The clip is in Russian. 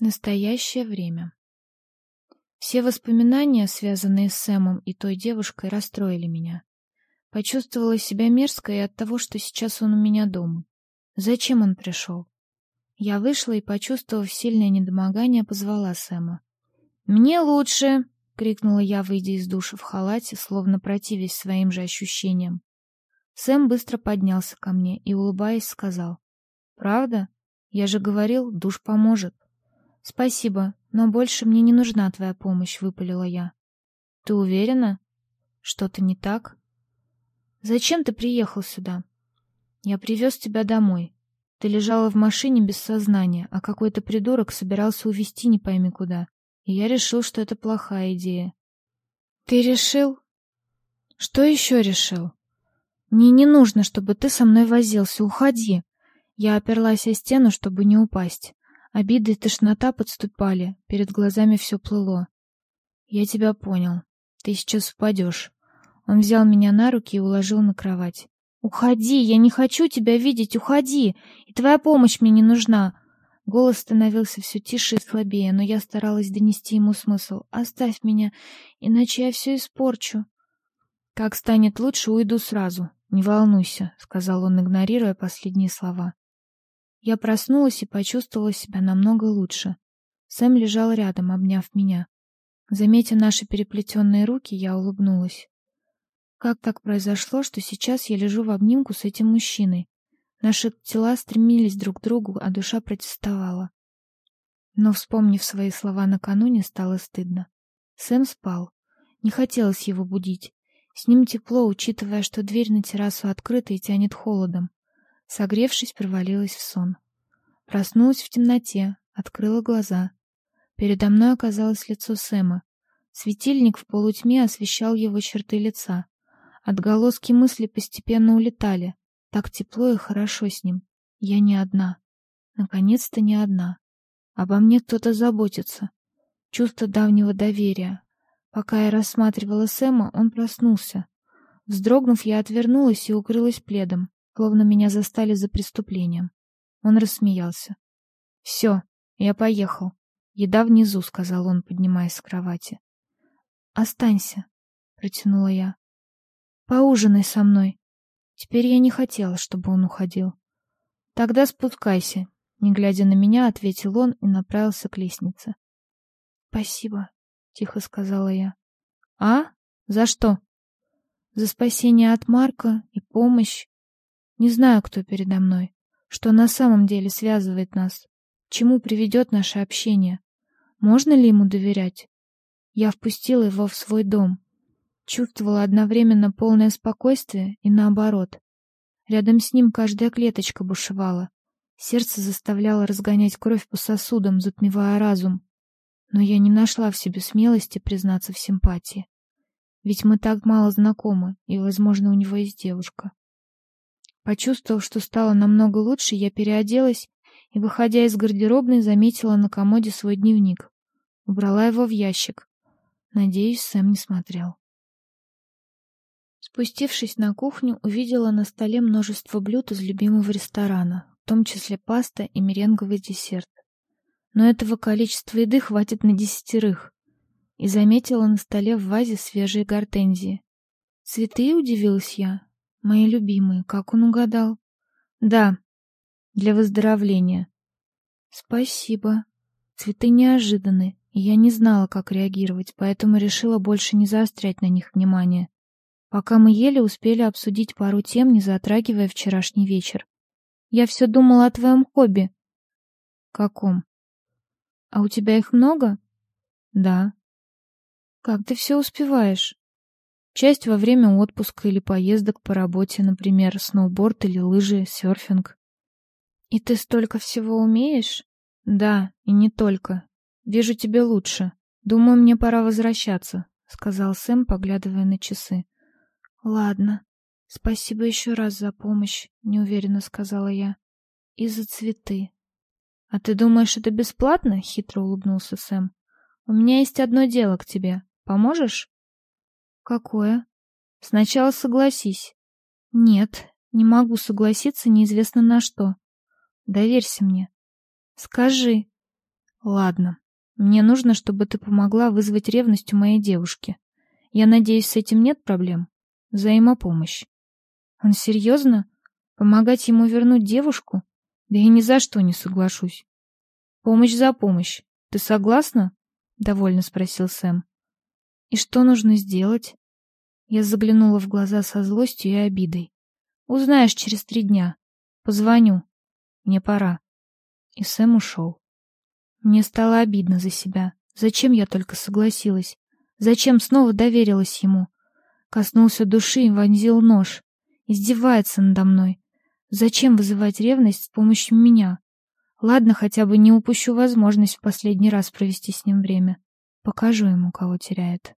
Настоящее время. Все воспоминания, связанные с Сэмом и той девушкой, расстроили меня. Почувствовала себя мерзко и от того, что сейчас он у меня дома. Зачем он пришел? Я вышла и, почувствовав сильное недомогание, позвала Сэма. «Мне лучше!» — крикнула я, выйдя из душа в халате, словно противясь своим же ощущениям. Сэм быстро поднялся ко мне и, улыбаясь, сказал. «Правда? Я же говорил, душ поможет». «Спасибо, но больше мне не нужна твоя помощь», — выпалила я. «Ты уверена? Что-то не так?» «Зачем ты приехал сюда?» «Я привез тебя домой. Ты лежала в машине без сознания, а какой-то придурок собирался увезти не пойми куда, и я решил, что это плохая идея». «Ты решил?» «Что еще решил?» «Мне не нужно, чтобы ты со мной возился. Уходи!» Я оперлась о стену, чтобы не упасть. Обиды и тошнота подступали, перед глазами все плыло. «Я тебя понял. Ты сейчас упадешь». Он взял меня на руки и уложил на кровать. «Уходи! Я не хочу тебя видеть! Уходи! И твоя помощь мне не нужна!» Голос становился все тише и слабее, но я старалась донести ему смысл. «Оставь меня, иначе я все испорчу». «Как станет лучше, уйду сразу. Не волнуйся», — сказал он, игнорируя последние слова. Я проснулась и почувствовала себя намного лучше. Сэм лежал рядом, обняв меня. Заметив наши переплетенные руки, я улыбнулась. Как так произошло, что сейчас я лежу в обнимку с этим мужчиной? Наши тела стремились друг к другу, а душа протестовала. Но, вспомнив свои слова накануне, стало стыдно. Сэм спал. Не хотелось его будить. С ним тепло, учитывая, что дверь на террасу открыта и тянет холодом. Согревшись, провалилась в сон. Проснулась в темноте, открыла глаза. Передо мной оказалось лицо Сэма. Светильник в полутьме освещал его черты лица. Отголоски мысли постепенно улетали. Так тепло и хорошо с ним. Я не одна. Наконец-то не одна. Обо мне кто-то заботится. Чувство давнего доверия. Пока я рассматривала Сэма, он проснулся. Вздрогнув, я отвернулась и укрылась пледом словно меня застали за преступлением. Он рассмеялся. «Все, я поехал. Еда внизу», — сказал он, поднимаясь с кровати. «Останься», — протянула я. «Поужинай со мной». Теперь я не хотела, чтобы он уходил. «Тогда спускайся», — не глядя на меня, ответил он и направился к лестнице. «Спасибо», — тихо сказала я. «А? За что?» «За спасение от Марка и помощь. Не знаю, кто передо мной, что на самом деле связывает нас, чему приведет наше общение. Можно ли ему доверять? Я впустила его в свой дом. Чувствовала одновременно полное спокойствие и наоборот. Рядом с ним каждая клеточка бушевала. Сердце заставляло разгонять кровь по сосудам, затмевая разум. Но я не нашла в себе смелости признаться в симпатии. Ведь мы так мало знакомы, и, возможно, у него есть девушка. Почувствовав, что стало намного лучше, я переоделась и, выходя из гардеробной, заметила на комоде свой дневник. Убрала его в ящик. Надеюсь, Сэм не смотрел. Спустившись на кухню, увидела на столе множество блюд из любимого ресторана, в том числе паста и меренговый десерт. Но этого количества еды хватит на десятерых. И заметила на столе в вазе свежие гортензии. Цветы, удивилась я, Мои любимые, как он угадал? Да, для выздоровления. Спасибо. Цветы неожиданны, и я не знала, как реагировать, поэтому решила больше не заострять на них внимание. Пока мы ели, успели обсудить пару тем, не затрагивая вчерашний вечер. Я все думала о твоем хобби. Каком? А у тебя их много? Да. Как ты все успеваешь? Часть во время отпуска или поездок по работе, например, сноуборд или лыжи, серфинг. И ты столько всего умеешь? Да, и не только. Вижу тебе лучше. Думаю, мне пора возвращаться, сказал Сэм, поглядывая на часы. Ладно. Спасибо еще раз за помощь, неуверенно сказала я. И за цветы. А ты думаешь, это бесплатно? хитро улыбнулся Сэм. У меня есть одно дело к тебе. Поможешь? Какое? Сначала согласись. Нет, не могу согласиться неизвестно на что. Доверься мне. Скажи. Ладно. Мне нужно, чтобы ты помогла вызвать ревность у моей девушки. Я надеюсь, с этим нет проблем? Взаимопомощь. Он серьезно? Помогать ему вернуть девушку? Да я ни за что не соглашусь. Помощь за помощь. Ты согласна? Довольно спросил Сэм. И что нужно сделать? Я заглянула в глаза со злостью и обидой. Узнаешь через три дня. Позвоню. Мне пора. И Сэм ушел. Мне стало обидно за себя. Зачем я только согласилась? Зачем снова доверилась ему? Коснулся души и вонзил нож. Издевается надо мной. Зачем вызывать ревность с помощью меня? Ладно, хотя бы не упущу возможность в последний раз провести с ним время. Покажу ему, кого теряет.